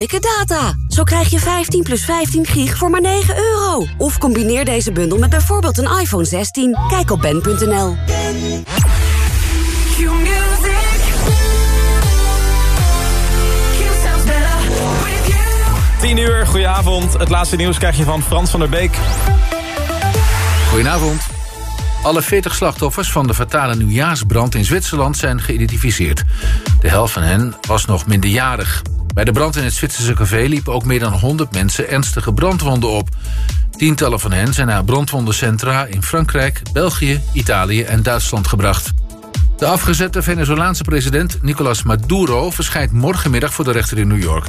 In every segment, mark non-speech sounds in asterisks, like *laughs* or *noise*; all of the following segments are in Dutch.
Dikke data. Zo krijg je 15 plus 15 gig voor maar 9 euro. Of combineer deze bundel met bijvoorbeeld een iPhone 16. Kijk op ben.nl. 10 uur, goedenavond. Het laatste nieuws krijg je van Frans van der Beek. Goedenavond. Alle 40 slachtoffers van de fatale nieuwjaarsbrand in Zwitserland zijn geïdentificeerd. De helft van hen was nog minderjarig. Bij de brand in het Zwitserse café liepen ook meer dan 100 mensen ernstige brandwonden op. Tientallen van hen zijn naar brandwondencentra in Frankrijk, België, Italië en Duitsland gebracht. De afgezette Venezolaanse president Nicolas Maduro verschijnt morgenmiddag voor de rechter in New York.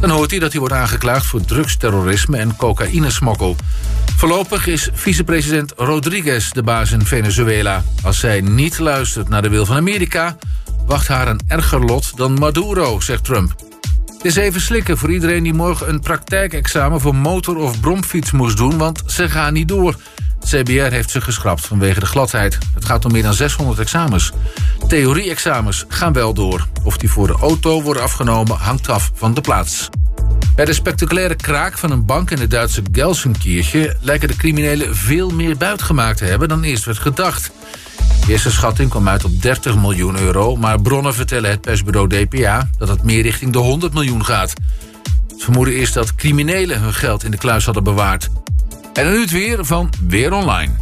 Dan hoort hij dat hij wordt aangeklaagd voor drugsterrorisme en cocaïnesmokkel. Voorlopig is vicepresident Rodriguez de baas in Venezuela. Als zij niet luistert naar de wil van Amerika, wacht haar een erger lot dan Maduro, zegt Trump. Het is even slikken voor iedereen die morgen een praktijkexamen voor motor- of bromfiets moest doen, want ze gaan niet door. CBR heeft ze geschrapt vanwege de gladheid. Het gaat om meer dan 600 examens. Theorie-examens gaan wel door. Of die voor de auto worden afgenomen hangt af van de plaats. Bij de spectaculaire kraak van een bank in het Duitse Gelsenkirchen... lijken de criminelen veel meer buit gemaakt te hebben dan eerst werd gedacht. De eerste schatting kwam uit op 30 miljoen euro... maar bronnen vertellen het persbureau DPA dat het meer richting de 100 miljoen gaat. Het vermoeden is dat criminelen hun geld in de kluis hadden bewaard. En dan nu het weer van Weer Online.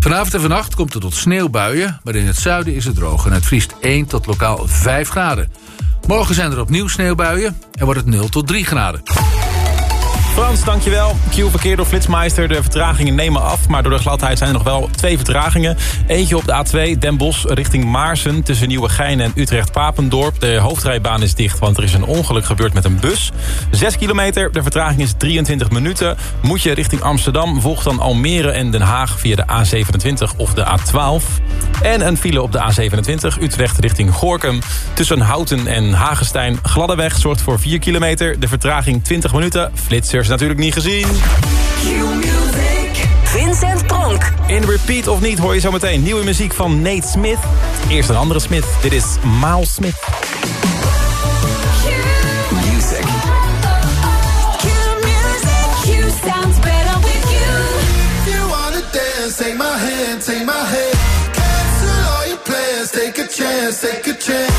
Vanavond en vannacht komt het tot sneeuwbuien, maar in het zuiden is het droog... en het vriest 1 tot lokaal 5 graden. Morgen zijn er opnieuw sneeuwbuien en wordt het 0 tot 3 graden. Frans, dankjewel. Q-verkeer door Flitsmeister. De vertragingen nemen af, maar door de gladheid zijn er nog wel twee vertragingen. Eentje op de A2, Den Bosch, richting Maarsen... tussen Nieuwegein en Utrecht-Papendorp. De hoofdrijbaan is dicht, want er is een ongeluk gebeurd met een bus. 6 kilometer, de vertraging is 23 minuten. Moet je richting Amsterdam, volgt dan Almere en Den Haag... via de A27 of de A12. En een file op de A27, Utrecht richting Gorkum. Tussen Houten en Hagestein. Gladde weg zorgt voor 4 kilometer. De vertraging 20 minuten. Flitsers natuurlijk niet gezien. Vincent Pronk. In Repeat of niet hoor je zometeen nieuwe muziek van Nate Smith. Eerst een andere Smith. Dit is Miles Smith. Music. sounds better with you. You wanna dance, take my hand, take my hand. Cancel all your plans, take a chance, take a chance.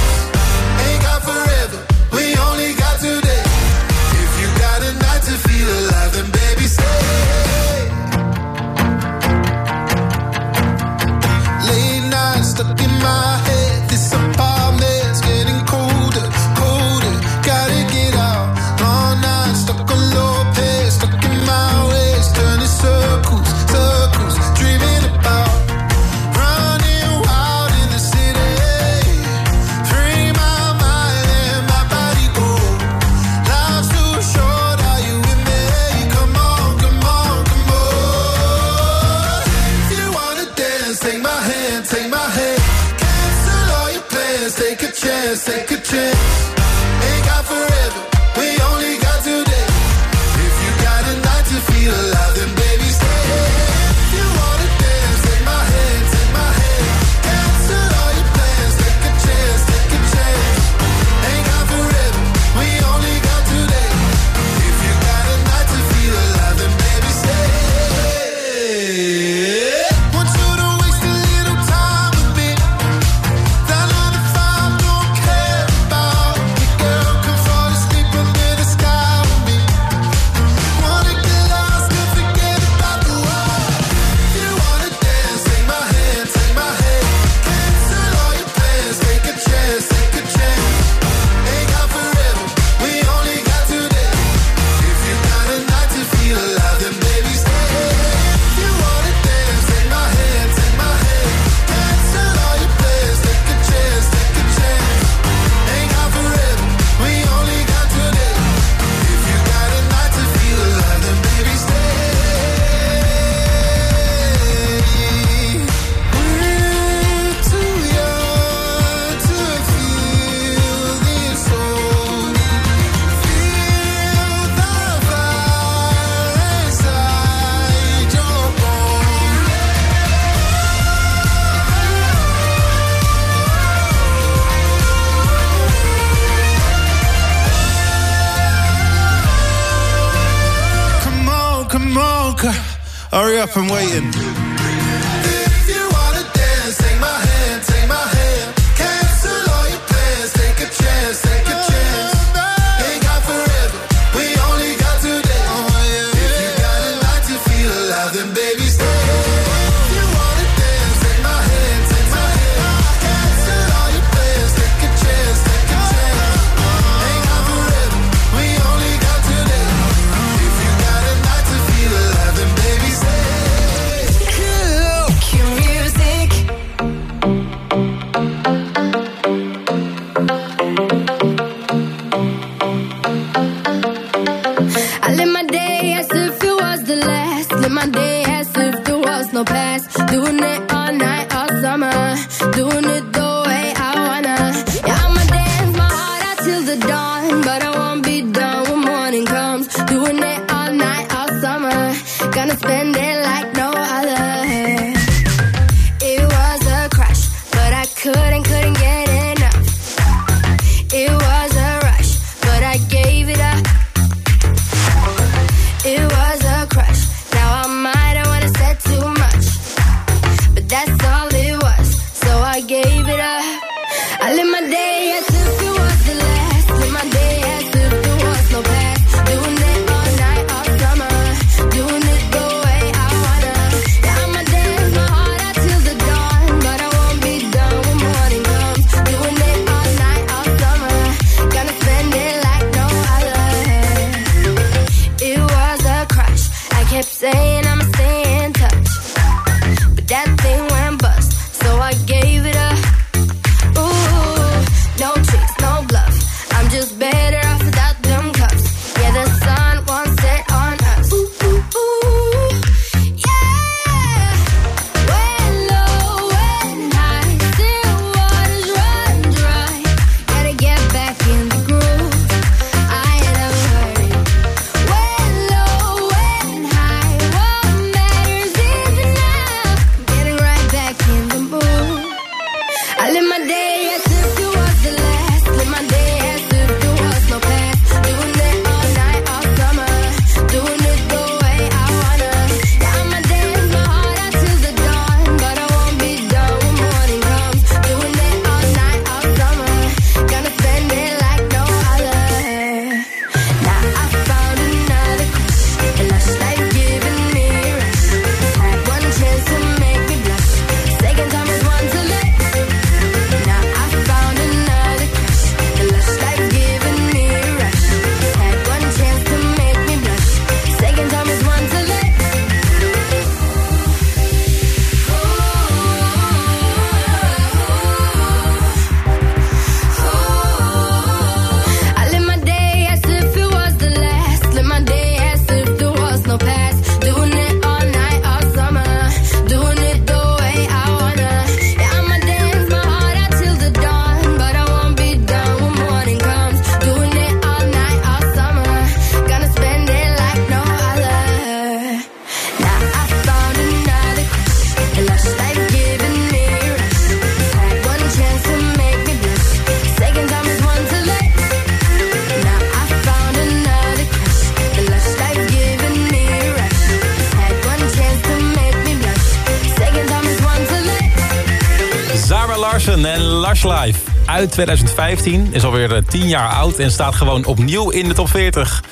uit 2015. Is alweer eh, 10 jaar oud en staat gewoon opnieuw in de top 40.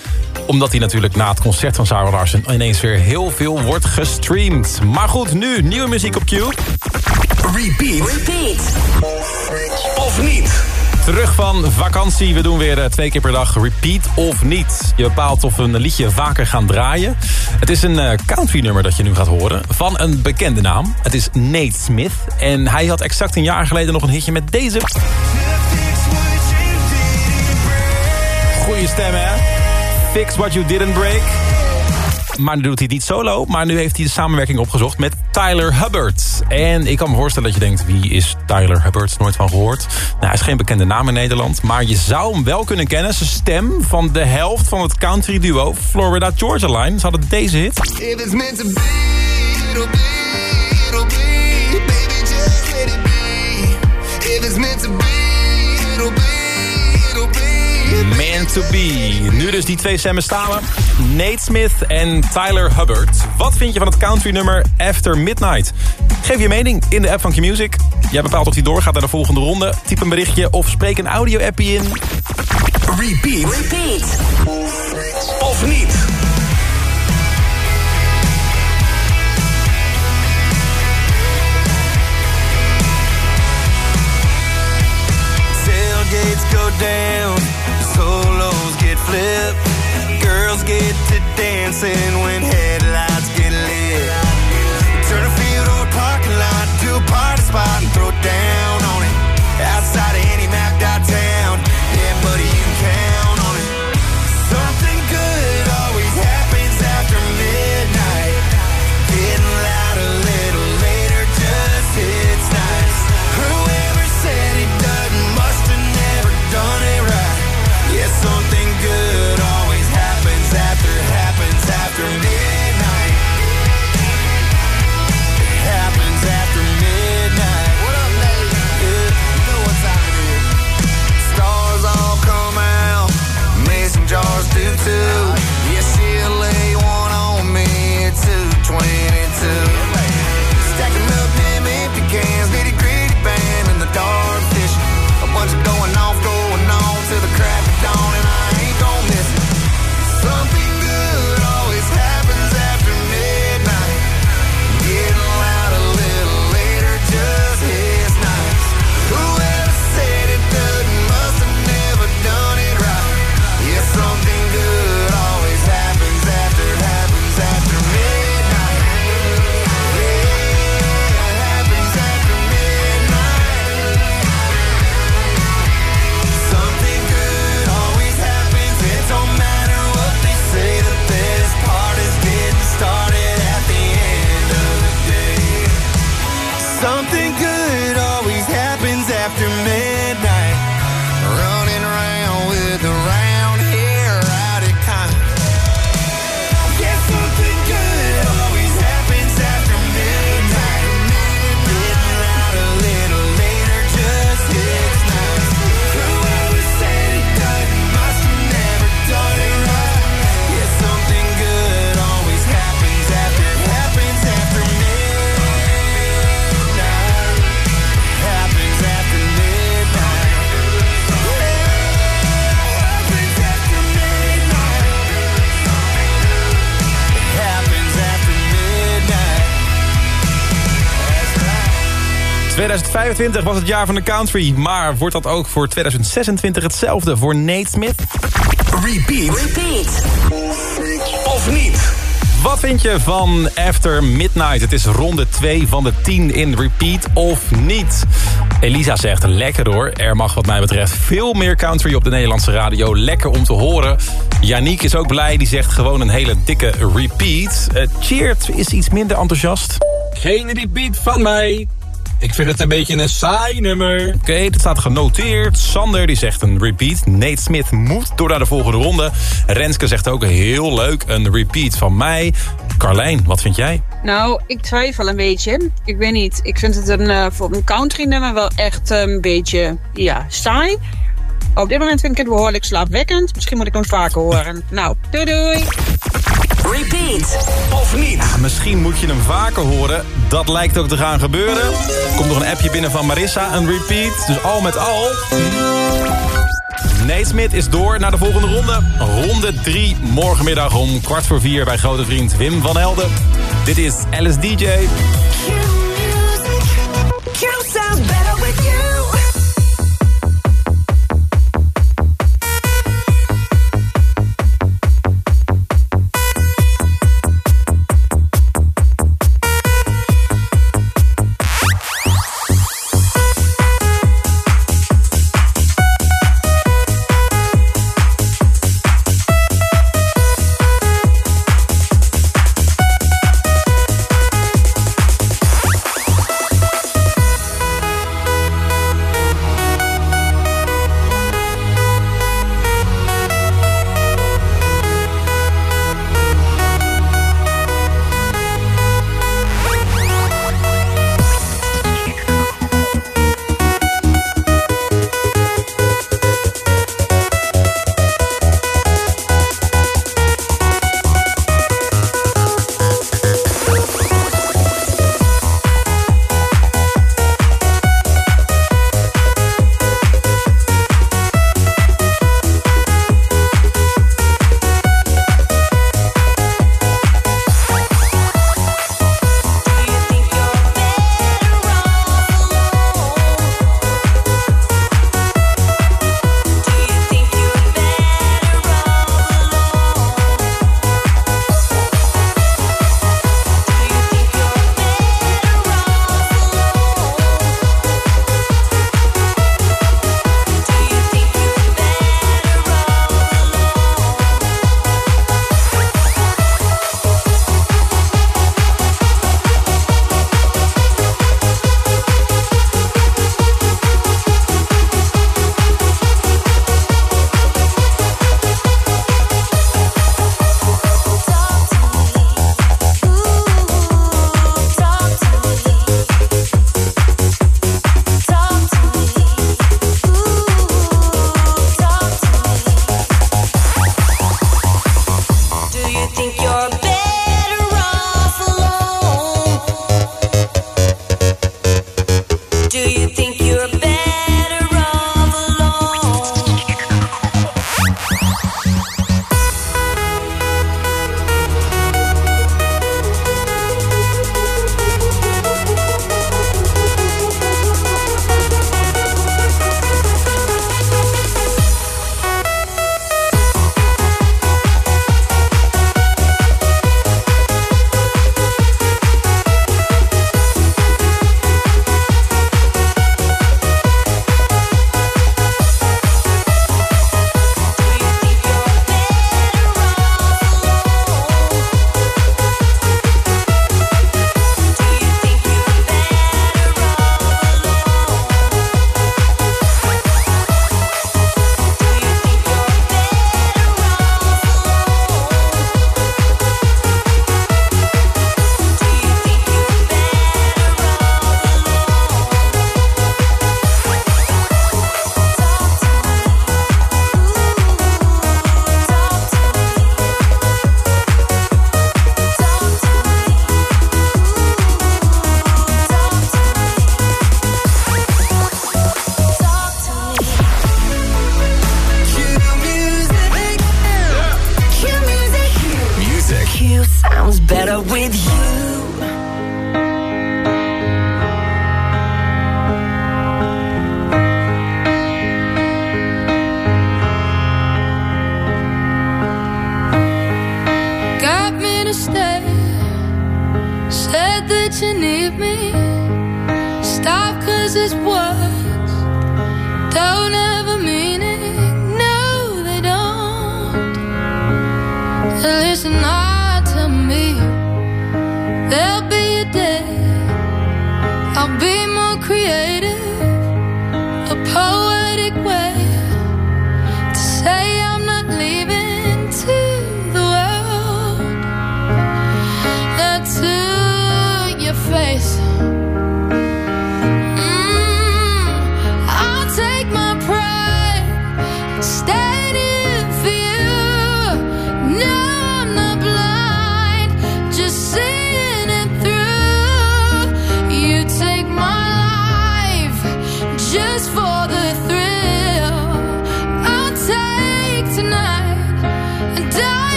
Omdat hij natuurlijk na het concert van Sarah Larsen... ineens weer heel veel wordt gestreamd. Maar goed, nu nieuwe muziek op Q. Repeat. Repeat. Of niet. Terug van vakantie. We doen weer eh, twee keer per dag repeat of niet. Je bepaalt of we een liedje vaker gaan draaien. Het is een eh, country nummer dat je nu gaat horen. Van een bekende naam. Het is Nate Smith. En hij had exact een jaar geleden nog een hitje met deze. Goede stem, hè? Fix What You Didn't Break. Maar nu doet hij het niet solo, maar nu heeft hij de samenwerking opgezocht met Tyler Hubbard. En ik kan me voorstellen dat je denkt, wie is Tyler Hubbard? Nooit van gehoord. Nou, hij is geen bekende naam in Nederland, maar je zou hem wel kunnen kennen. Zijn stem van de helft van het country duo Florida Georgia Line. Ze hadden deze hit. It is meant to be, it'll be, it'll be. Baby, just let it be. It is meant to be. Man to be. Nu dus die twee stemmen samen. Nate Smith en Tyler Hubbard. Wat vind je van het country nummer After Midnight? Geef je mening in de app van Q-Music. Jij bepaalt of die doorgaat naar de volgende ronde. Typ een berichtje of spreek een audio-appie in. Repeat. Repeat. Of niet. Go down, flipped, girls get to dancing when headlights get lit. Turn a field or a parking lot to a party spot and throw down on 2025 was het jaar van de country. Maar wordt dat ook voor 2026 hetzelfde voor Nate Smith? Repeat. Repeat. Of niet. Wat vind je van After Midnight? Het is ronde 2 van de 10 in repeat of niet? Elisa zegt lekker hoor. Er mag wat mij betreft veel meer country op de Nederlandse radio. Lekker om te horen. Yannick is ook blij. Die zegt gewoon een hele dikke repeat. Uh, Cheert is iets minder enthousiast. Geen repeat van mij. Ik vind het een beetje een saai nummer. Oké, dat staat genoteerd. Sander die zegt een repeat. Nate Smith moet door naar de volgende ronde. Renske zegt ook heel leuk een repeat van mij. Carlijn, wat vind jij? Nou, ik twijfel een beetje. Ik weet niet. Ik vind het een, eh, voor een country nummer wel echt een beetje, ja, saai. Op dit moment vind ik het behoorlijk slaapwekkend. Misschien moet ik hem vaker horen. Nou, doei doei. Repeat. Of niet. Misschien moet je hem vaker horen. Dat lijkt ook te gaan gebeuren. Er komt nog een appje binnen van Marissa, een repeat. Dus al met al... Nate Smit is door naar de volgende ronde. Ronde 3, morgenmiddag om kwart voor vier... bij grote vriend Wim van Helden. Dit is LSDJ. sounds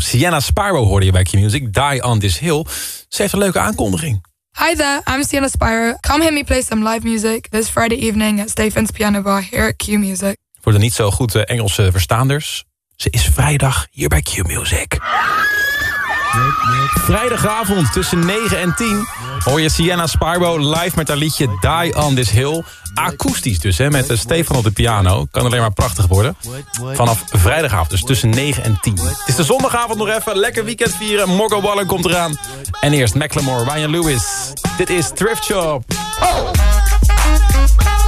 vrouw. Sienna Sparrow hoorde je bij Q-Music. Die on this hill. Ze heeft een leuke aankondiging. Hi there, I'm Sienna Spyro. Come hear me play some live music this Friday evening at Stefan's Piano Bar here at Q Music. Voor de niet zo goed eh, Engelse verstaanders. Ze is vrijdag hier bij Q-Music. Vrijdagavond tussen 9 en 10 hoor je Sienna Sparbo live met haar liedje Die on this hill. Akoestisch dus, hè, met eh, Stefan op de piano. Kan alleen maar prachtig worden. Vanaf vrijdagavond, dus tussen 9 en 10. Het is de zondagavond nog even. Lekker weekend vieren. Morgan Wallen komt eraan. En eerst Macklemore, Ryan Lewis. Dit is Thrift Shop. I'm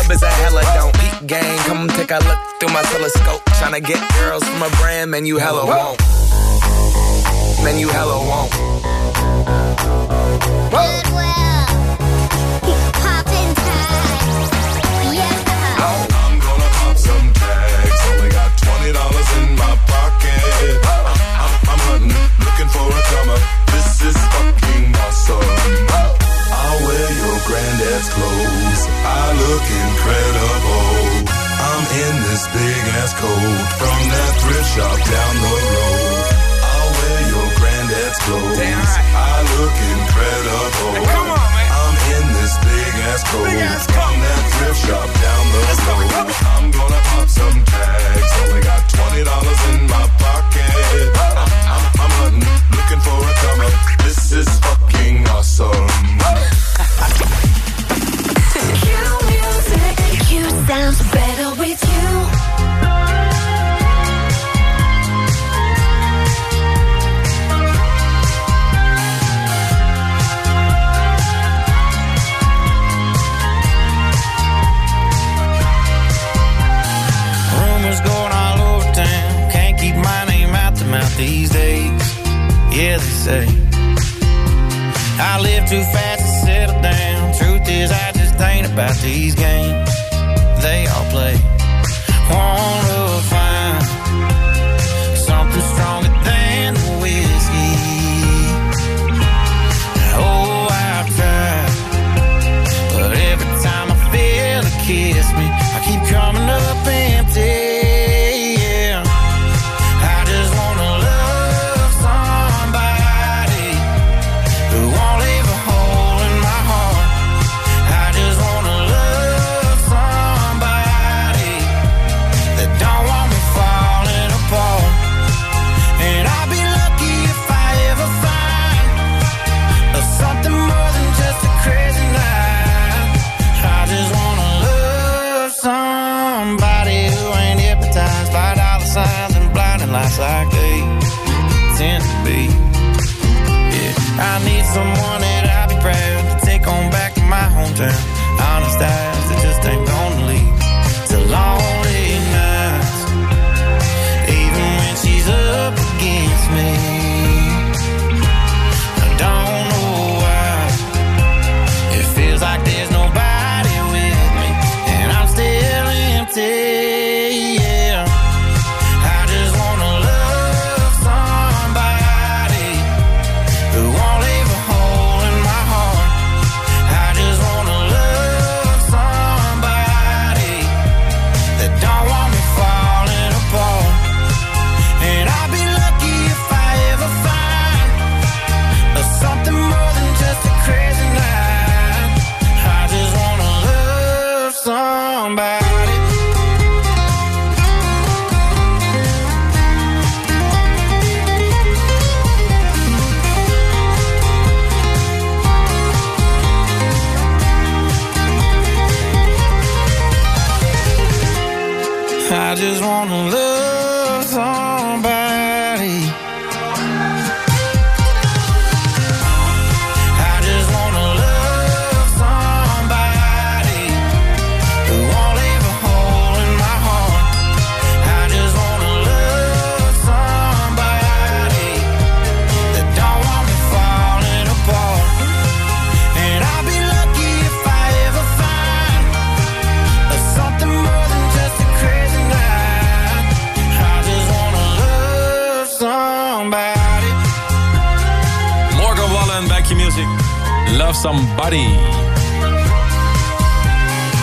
club is a hella don't. Peak gang, come take a look through my telescope. Tryna get girls from a brand, man, you hella won't. Man, you hella won't. I'm this big ass coat from that thrift shop down the road. I'll wear your granddad's clothes. I look incredible. Come on, man. I'm in this big ass coat from that thrift shop down the road. I'm gonna pop some tags. Only got twenty dollars in my pocket. I'm, I'm, I'm hunting, looking for a come up. This is fucking awesome. Q sounds better with too fast to settle down. Truth is, I just ain't about these games. They all play.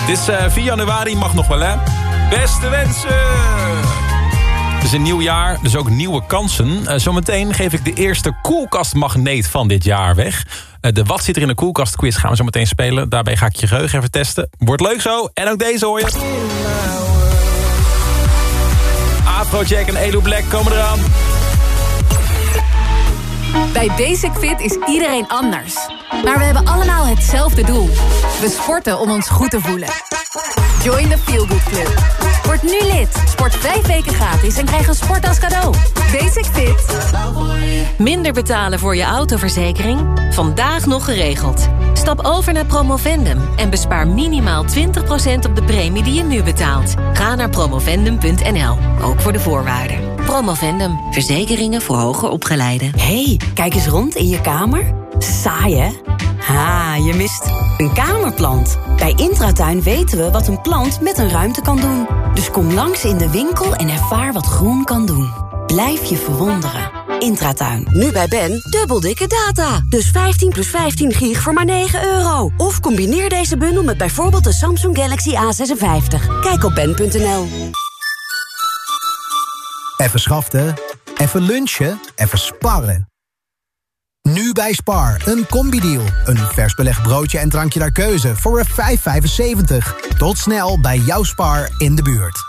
Dit is eh, 4 januari, mag nog wel hè? Beste wensen! Het is een nieuw jaar, dus ook nieuwe kansen. Eh, zometeen geef ik de eerste koelkastmagneet van dit jaar weg. Eh, de Wat zit er in de koelkast quiz gaan we zo meteen spelen. Daarbij ga ik je geheugen even testen. Wordt leuk zo. En ook deze hoor je. Afrojack en Elu Black komen eraan. Bij Basic Fit is iedereen anders. Maar we hebben allemaal hetzelfde doel. We sporten om ons goed te voelen. Join the Feel Good Club. Word nu lid. Sport vijf weken gratis en krijg een sport als cadeau. Basic Fit. Minder betalen voor je autoverzekering? Vandaag nog geregeld. Stap over naar Promovendum en bespaar minimaal 20% op de premie die je nu betaalt. Ga naar promovendum.nl, ook voor de voorwaarden. Promovendum, verzekeringen voor hoger opgeleiden. hey, kijk eens rond in je kamer. Saai, hè? Ha, je mist een kamerplant. Bij Intratuin weten we wat een plant met een ruimte kan doen. Dus kom langs in de winkel en ervaar wat groen kan doen. Blijf je verwonderen. Intratuin. Nu bij Ben, dubbel dikke data. Dus 15 plus 15 gig voor maar 9 euro. Of combineer deze bundel met bijvoorbeeld de Samsung Galaxy A56. Kijk op ben.nl. Even schaften, even lunchen, even sparren. Nu bij Spar, een combi-deal. Een vers belegd broodje en drankje naar keuze voor 5,75. Tot snel bij jouw Spar in de buurt.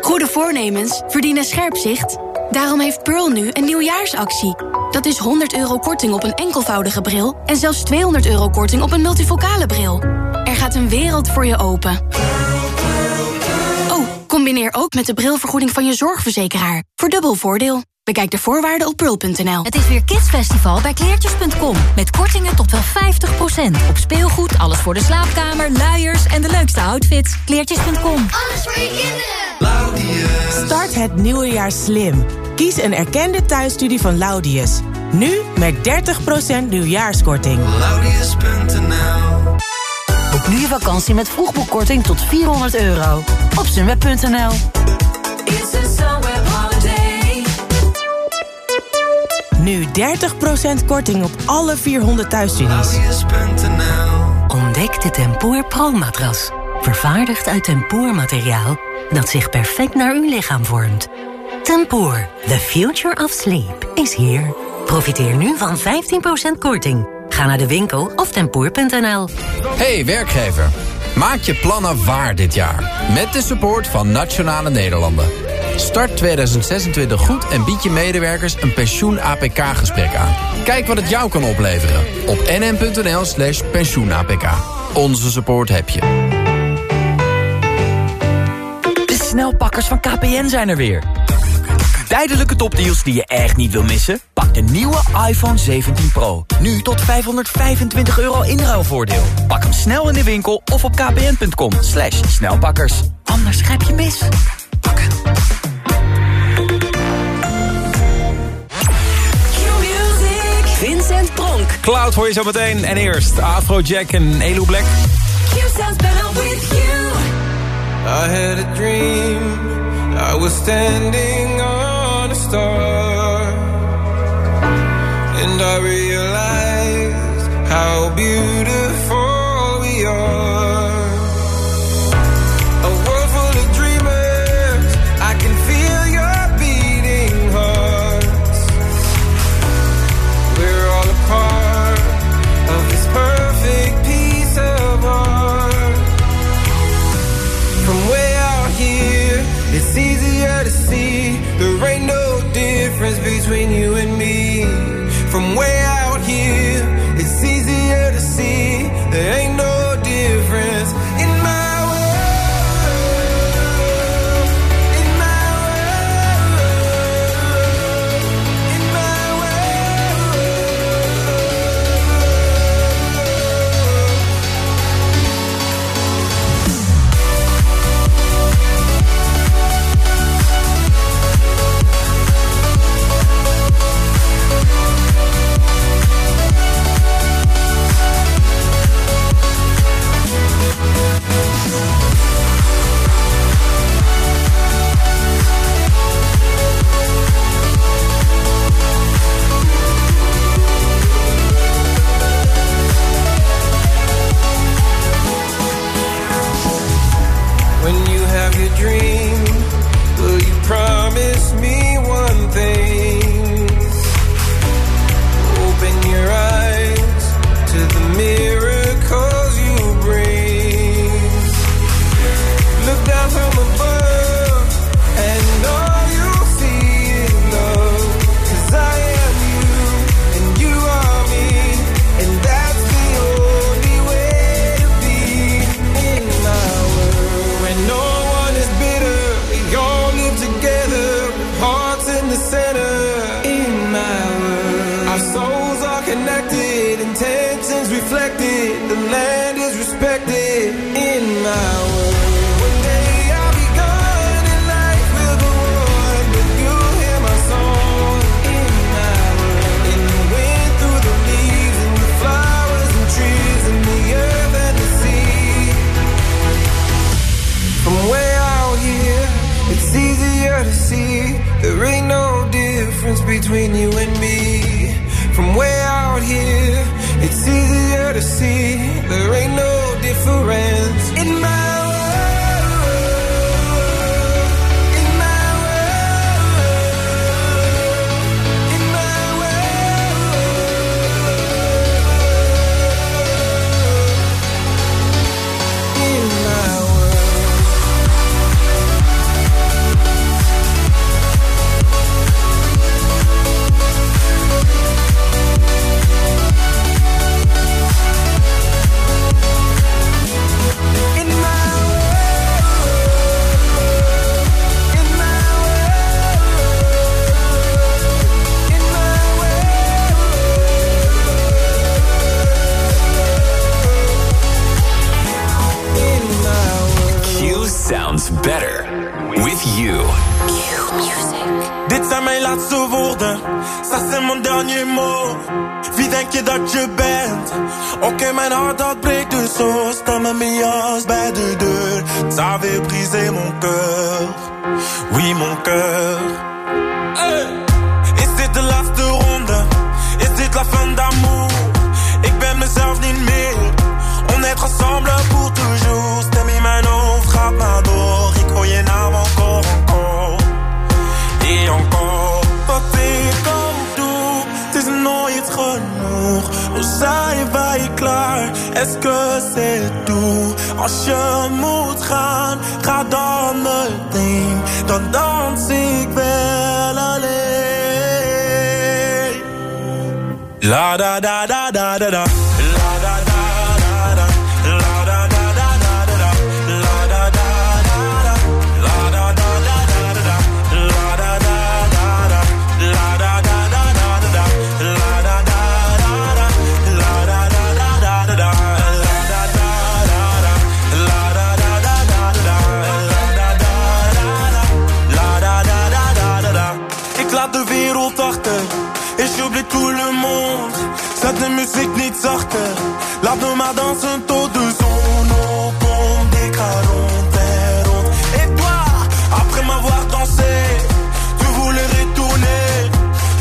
Goede voornemens verdienen scherp zicht. Daarom heeft Pearl nu een nieuwjaarsactie. Dat is 100 euro korting op een enkelvoudige bril... en zelfs 200 euro korting op een multifocale bril. Er gaat een wereld voor je open. Oh, combineer ook met de brilvergoeding van je zorgverzekeraar. Voor dubbel voordeel. Bekijk de voorwaarden op pearl.nl. Het is weer Kidsfestival bij kleertjes.com. Met kortingen tot wel 50%. Op speelgoed, alles voor de slaapkamer, luiers en de leukste outfits. Kleertjes.com. Alles voor je kinderen. Start het nieuwe jaar slim. Kies een erkende thuisstudie van Laudius. Nu met 30% nieuwjaarskorting. Laudius.nl Boek nu je vakantie met vroegboekkorting tot 400 euro. Op sunweb.nl. Nu 30% korting op alle 400 thuisstudies. Ontdek de Tempoor Pro-matras. Vervaardigd uit tempoormateriaal dat zich perfect naar uw lichaam vormt. Tempoor, the future of sleep, is here. Profiteer nu van 15% korting. Ga naar de winkel of tempoor.nl. Hey werkgever, maak je plannen waar dit jaar. Met de support van Nationale Nederlanden. Start 2026 goed en bied je medewerkers een pensioen-APK-gesprek aan. Kijk wat het jou kan opleveren op nm.nl slash pensioen-APK. Onze support heb je. De snelpakkers van KPN zijn er weer. Tijdelijke topdeals die je echt niet wil missen? Pak de nieuwe iPhone 17 Pro. Nu tot 525 euro inruilvoordeel. Pak hem snel in de winkel of op kpn.com. Slash snelpakkers. Anders grijp je mis. Vincent Pronk. Cloud hoor je zo meteen. En eerst Afrojack en Elu Black. I had a dream. I was standing on and I realize how beautiful. Laatste woorden, ça c'est mon dernier mot. Wie denk je dat je bent? Oké, mijn hart dat breekt dus zo. Sta mijn bij de deur. Ça avait brisé mon cœur. Oui, mon cœur. Hey. Is dit de laatste ronde? Is dit la fin d'amour? Ik ben mezelf niet meer. On est ensemble pour toujours. Stem in mijn hoofd gaat maar door. Ik hoor je naam encore, encore. Et encore, ik doe, het is nooit genoeg. Hoe zijn wij klaar? Que c'est tout? Als je moet gaan, ga dan meteen. Dan dans ik wel alleen. La da da da da da da musique ni de sorteur. Danse un taux de zone. pompe des carontes. Et toi, après m'avoir dansé, tu voulais retourner.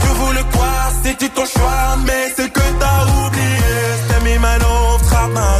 Tu voulais quoi C'était ton choix, mais c'est que t'as oublié. C'était mes manœuvres, ma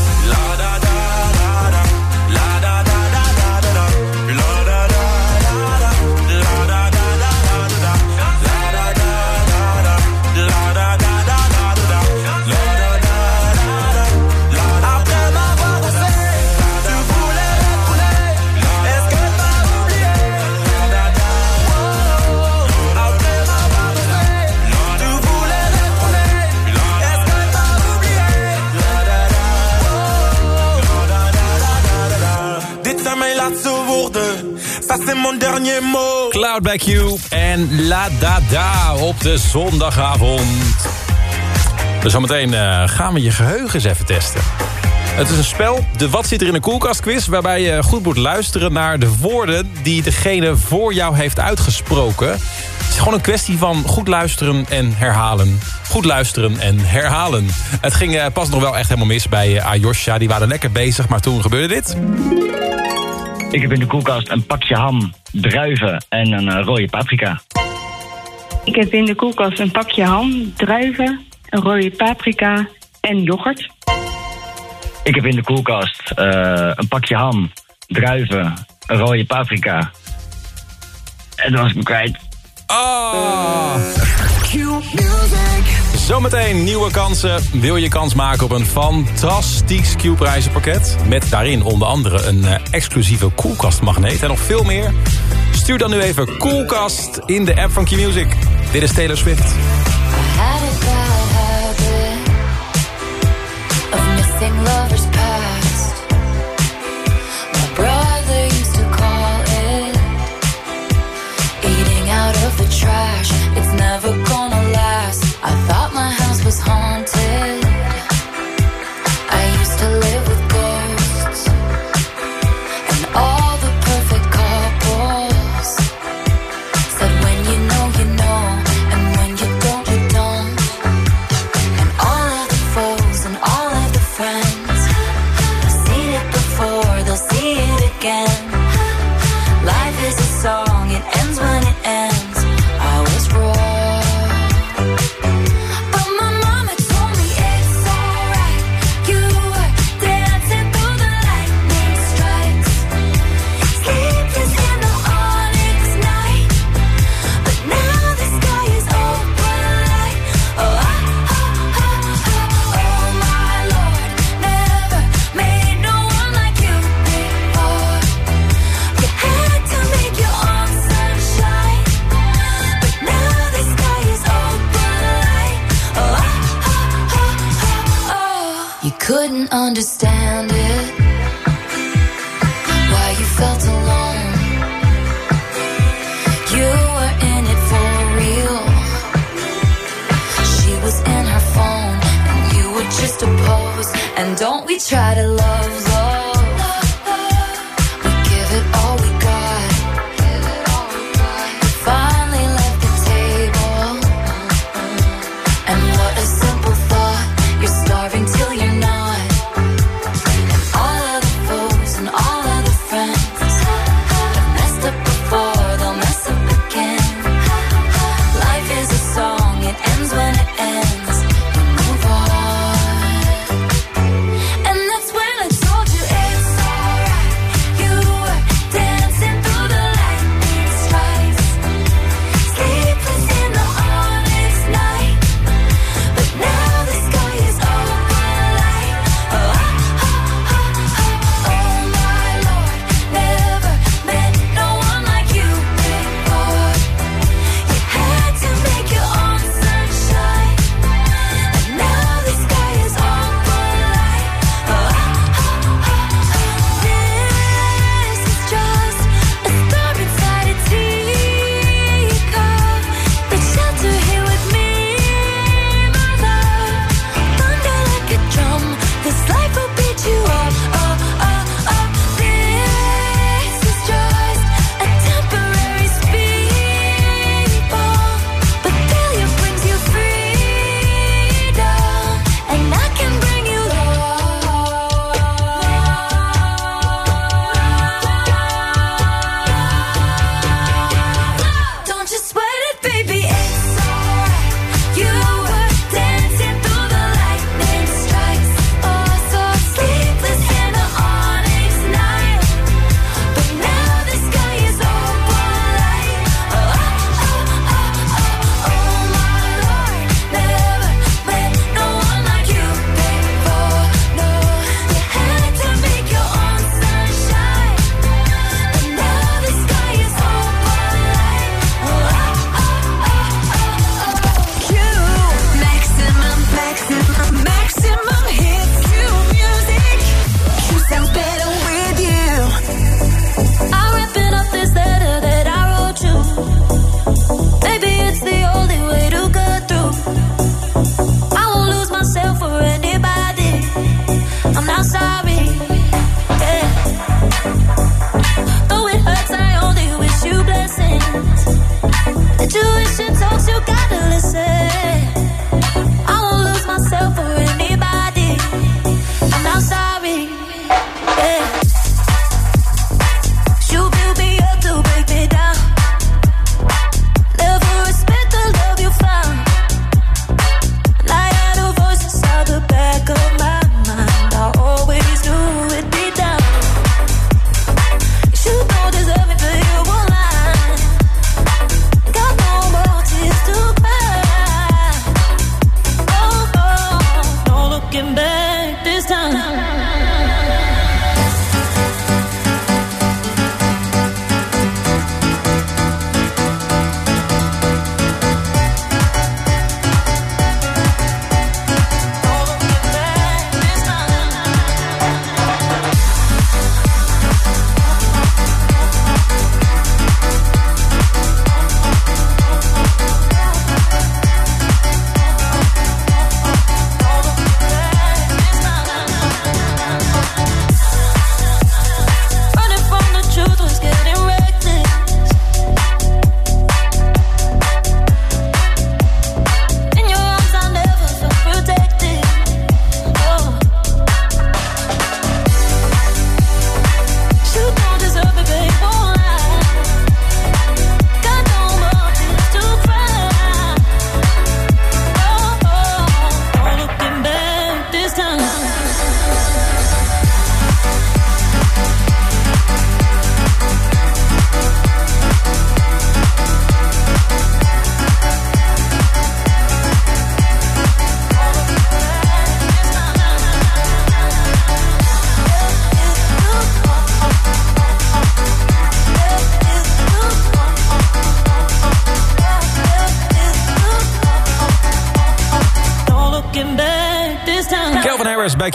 Cloud by Q en La Da Da op de zondagavond. Dus zometeen eh, gaan we je geheugen eens even testen. Het is een spel, de Wat zit er in de koelkast quiz... waarbij je goed moet luisteren naar de woorden... die degene voor jou heeft uitgesproken. Het is gewoon een kwestie van goed luisteren en herhalen. Goed luisteren en herhalen. Het ging eh, pas nog wel echt helemaal mis bij eh, Ayosha. Die waren lekker bezig, maar toen gebeurde dit. Ik heb in de koelkast een pakje ham, druiven en een eh, rode paprika. Ik heb in de koelkast een pakje ham, druiven, een rode paprika en yoghurt. Ik heb in de koelkast eh, een pakje ham, druiven, een rode paprika. En dan was ik me kwijt. Oh. Zometeen nieuwe kansen. Wil je kans maken op een fantastisch Q-prijzenpakket? Met daarin onder andere een exclusieve exclusieve koelkastmagneet en nog veel meer. Stuur dan nu even Koelkast in de app van Q-Music. Dit is Taylor Swift. Of missing.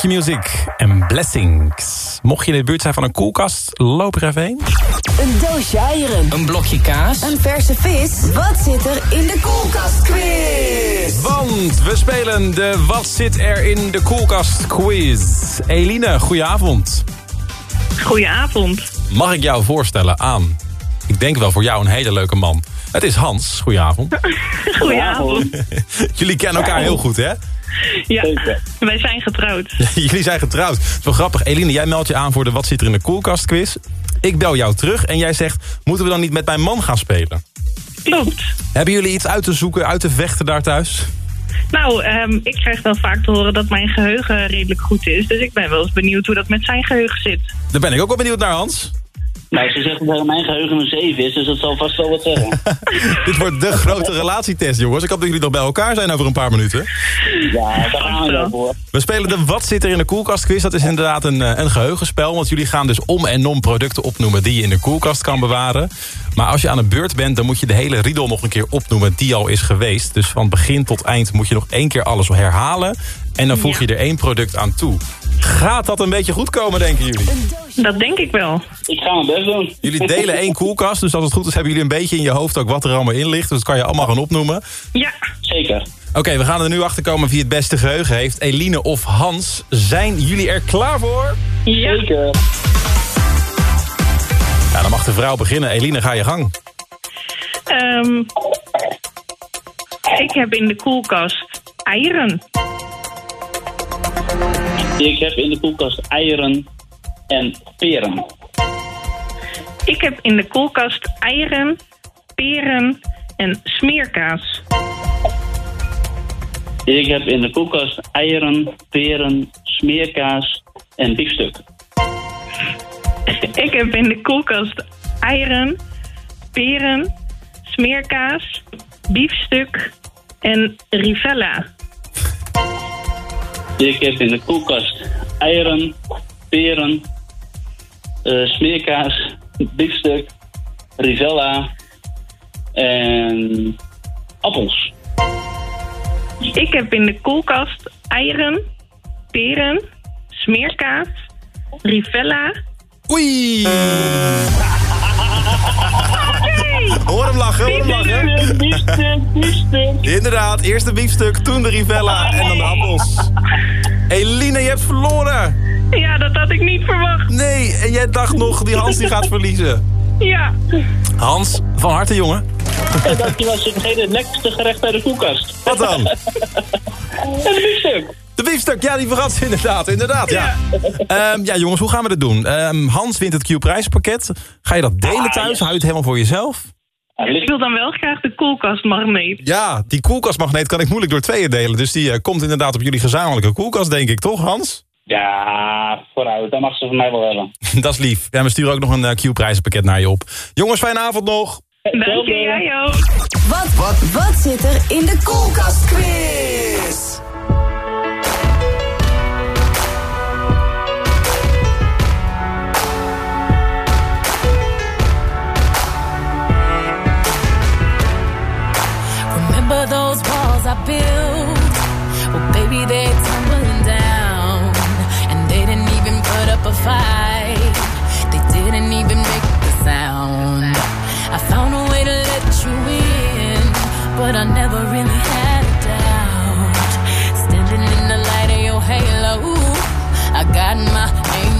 Your Music en Blessings. Mocht je in de buurt zijn van een koelkast, loop er even heen. Een doosje eieren. Een blokje kaas. Een verse vis. Wat zit er in de koelkast quiz? Want we spelen de Wat zit er in de koelkast quiz. Eline, goedenavond. Goedenavond. Mag ik jou voorstellen aan, ik denk wel voor jou een hele leuke man. Het is Hans, goedenavond. *laughs* Goedenavond. *laughs* Jullie kennen elkaar heel goed, hè? *laughs* Ja, wij zijn getrouwd. *laughs* Jullie zijn getrouwd. Is wel grappig. Eline, jij meldt je aan voor de Wat zit er in de koelkast quiz. Ik bel jou terug en jij zegt... moeten we dan niet met mijn man gaan spelen? Klopt. Hebben jullie iets uit te zoeken, uit te vechten daar thuis? Nou, ehm, ik krijg dan vaak te horen dat mijn geheugen redelijk goed is. Dus ik ben wel eens benieuwd hoe dat met zijn geheugen zit. Daar ben ik ook wel benieuwd naar, Hans. Nou, ze zegt dat mijn geheugen een 7 is, dus dat zal vast wel wat zeggen. *laughs* Dit wordt de grote relatietest, jongens. Ik hoop dat jullie nog bij elkaar zijn over een paar minuten. Ja, daar gaan we wel voor. We spelen de Wat zit er in de koelkast quiz. Dat is inderdaad een, eh, een geheugenspel. Want jullie gaan dus om en om producten opnoemen die je in de koelkast kan bewaren. Maar als je aan de beurt bent, dan moet je de hele riedel nog een keer opnoemen die al is geweest. Dus van begin tot eind moet je nog één keer alles herhalen. En dan voeg je er één product aan toe. Gaat dat een beetje goed komen, denken jullie? Dat denk ik wel. Ik ga mijn best doen. Jullie delen één koelkast, dus als het goed is hebben jullie een beetje in je hoofd ook wat er allemaal in ligt. Dus dat kan je allemaal gaan opnoemen. Ja. Zeker. Oké, we gaan er nu achter komen wie het beste geheugen heeft. Eline of Hans, zijn jullie er klaar voor? Ja. Zeker. Ja, dan mag de vrouw beginnen. Eline, ga je gang. Ehm, ik heb in de koelkast eieren. Ik heb in de koelkast eieren en peren. Ik heb in de koelkast eieren, peren en smeerkaas. Ik heb in de koelkast eieren, peren, smeerkaas en biefstuk. Ik heb in de koelkast eieren, peren, smeerkaas, biefstuk en rivella. Ik heb in de koelkast eieren, peren, eh, smeerkaas, biefstuk, rivella en appels. Ik heb in de koelkast eieren, peren, smeerkaas, rivella. Oei! *laughs* Hoor hem lachen, hoor hem lachen. Biefstuk, biefstuk. Inderdaad, eerst de biefstuk, toen de rivella en dan de appels. Eline, je hebt verloren. Ja, dat had ik niet verwacht. Nee, en jij dacht nog, die Hans die gaat verliezen. Ja. Hans, van harte jongen. Ja, dankjewel. Ze vergeten het lekkerste gerecht bij de koelkast. Wat dan? *laughs* En de biefstuk. De biefstuk, ja, die vergat ze inderdaad. Inderdaad, ja. Ja, ja jongens, hoe gaan we dat doen? Ehm, Hans wint het Q-prijspakket. Ga je dat delen thuis? Hou je het helemaal voor jezelf? Ik wil dan wel graag de koelkastmagneet. Ja, die koelkastmagneet kan ik moeilijk door tweeën delen. Dus die eh, komt inderdaad op jullie gezamenlijke koelkast, denk ik, toch Hans? Ja, vooruit. Dat mag ze van mij wel hebben. *laughs* dat is lief. Ja, we sturen ook nog een eh, Q-prijzenpakket naar je op. Jongens, fijne avond nog. Dank je, jij ook. Wat, wat, wat zit er in de koelkast built, well, baby, they're tumbling down. And they didn't even put up a fight, they didn't even make the sound. I found a way to let you in, but I never really had a doubt. Standing in the light of your halo, I got my angel.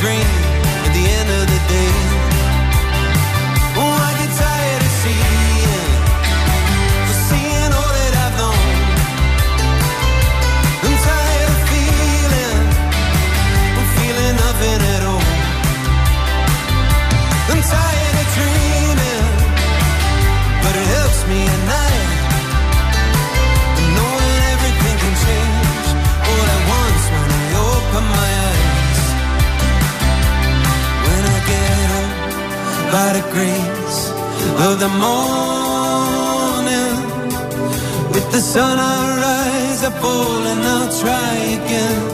dream at the end of the day. Sun I'll rise, I fall, and I'll try again.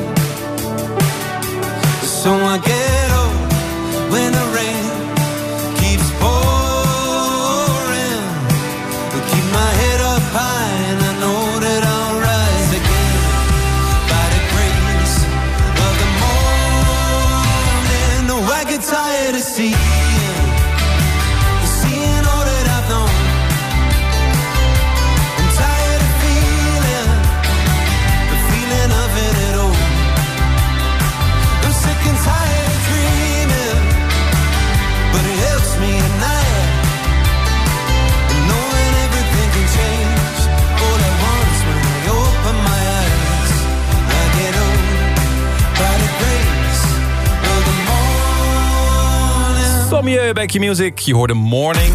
Je Music. Je hoorde Morning.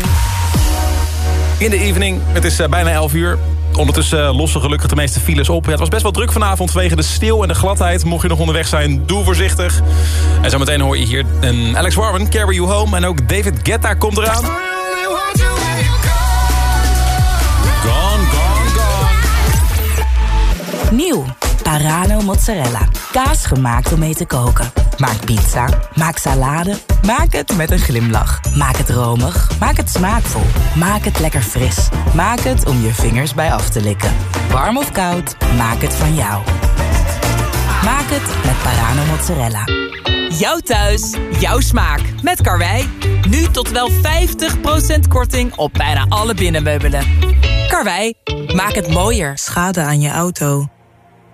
In de evening. Het is eh, bijna 11 uur. Ondertussen eh, lossen gelukkig de meeste files op. Het was best wel druk vanavond vanwege de stil en de gladheid. Mocht je nog onderweg zijn, doe voorzichtig. En zo meteen hoor je hier een Alex Warren, Carry You Home. En ook David Guetta komt eraan. Nieuw. Parano mozzarella. Kaas gemaakt om mee te koken. Maak pizza. Maak salade. Maak het met een glimlach. Maak het romig. Maak het smaakvol. Maak het lekker fris. Maak het om je vingers bij af te likken. Warm of koud, maak het van jou. Maak het met Parano mozzarella. Jouw thuis, jouw smaak. Met Karwei. Nu tot wel 50% korting op bijna alle binnenmeubelen. Karwei, maak het mooier. Schade aan je auto.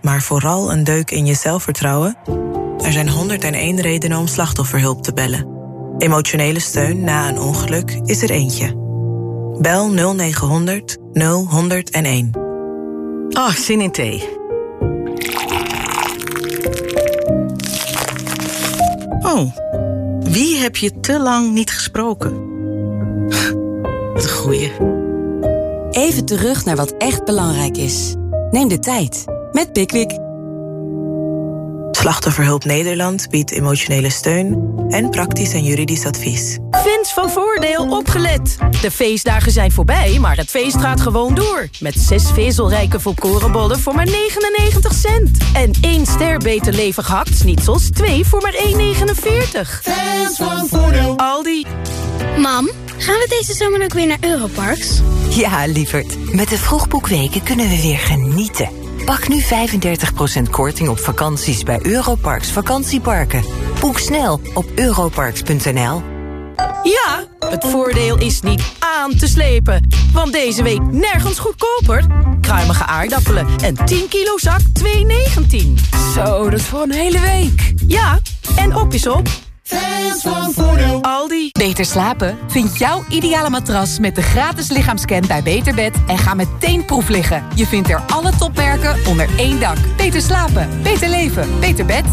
Maar vooral een deuk in je zelfvertrouwen? Er zijn 101 redenen om slachtofferhulp te bellen. Emotionele steun na een ongeluk is er eentje. Bel 0900 0101. Oh, zin in thee. Oh, wie heb je te lang niet gesproken? Wat een goeie. Even terug naar wat echt belangrijk is. Neem de tijd met Pickwick. Slachtofferhulp Nederland biedt emotionele steun en praktisch en juridisch advies. Fans van Voordeel opgelet. De feestdagen zijn voorbij, maar het feest gaat gewoon door. Met zes vezelrijke volkorenbollen voor maar 99 cent. En één ster beter levig gehakt zoals twee voor maar 1,49. Fans van Voordeel. Aldi. Mam, gaan we deze zomer ook weer naar Europarks? Ja, lieverd. Met de vroegboekweken kunnen we weer genieten. Pak nu 35% korting op vakanties bij Europarks vakantieparken. Boek snel op europarks.nl. Ja, het voordeel is niet aan te slepen. Want deze week nergens goedkoper. Kruimige aardappelen en 10 kilo zak 2,19. Zo, dat is voor een hele week. Ja, en op is op. Fans van Voordeel. Aldi. Beter slapen? Vind jouw ideale matras met de gratis lichaamscan bij Beterbed en ga meteen proef liggen. Je vindt er alle topmerken onder één dak. Beter slapen, beter leven, beter bed.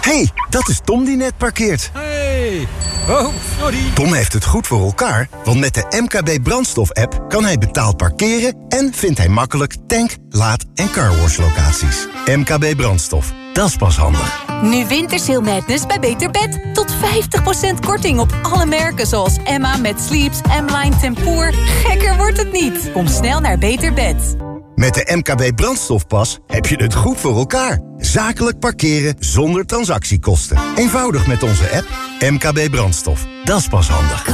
hey, dat is Tom die net parkeert. Hey. Oh, sorry. Tom heeft het goed voor elkaar, want met de MKB brandstof-app kan hij betaald parkeren en vindt hij makkelijk tank, laad- en carwash locaties. MKB brandstof, dat is pas handig. Nu Wintersail Madness bij Beter Bed. Tot 50% korting op alle merken zoals Emma met Sleeps, M-Line Tempoor. Gekker wordt het niet. Kom snel naar Beter Bed. Met de MKB brandstofpas heb je het goed voor elkaar. Zakelijk parkeren zonder transactiekosten. Eenvoudig met onze app MKB brandstof. Dat is pas handig.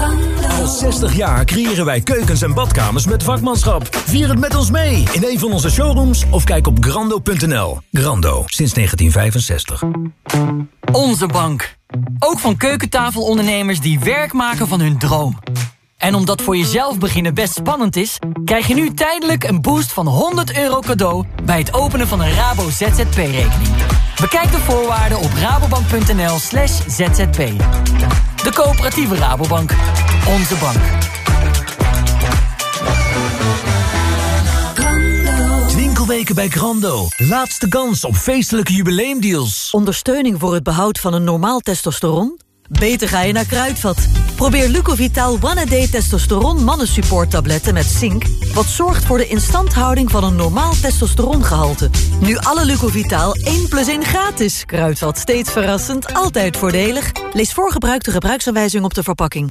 Al 60 jaar creëren wij keukens en badkamers met vakmanschap. Vier het met ons mee in een van onze showrooms of kijk op grando.nl. Grando, sinds 1965. Onze bank. Ook van keukentafelondernemers die werk maken van hun droom. En omdat voor jezelf beginnen best spannend is... krijg je nu tijdelijk een boost van 100 euro cadeau... bij het openen van een Rabo ZZP-rekening. Bekijk de voorwaarden op rabobank.nl slash zzp. De coöperatieve Rabobank. Onze bank. Winkelweken bij Grando. Laatste kans op feestelijke jubileumdeals. Ondersteuning voor het behoud van een normaal testosteron? Beter ga je naar Kruidvat. Probeer Lucovital One A Day Testosteron Mannensupport tabletten met zink... wat zorgt voor de instandhouding van een normaal testosterongehalte. Nu alle Lucovital 1 plus 1 gratis. Kruidvat steeds verrassend, altijd voordelig. Lees voor gebruik de gebruiksaanwijzing op de verpakking.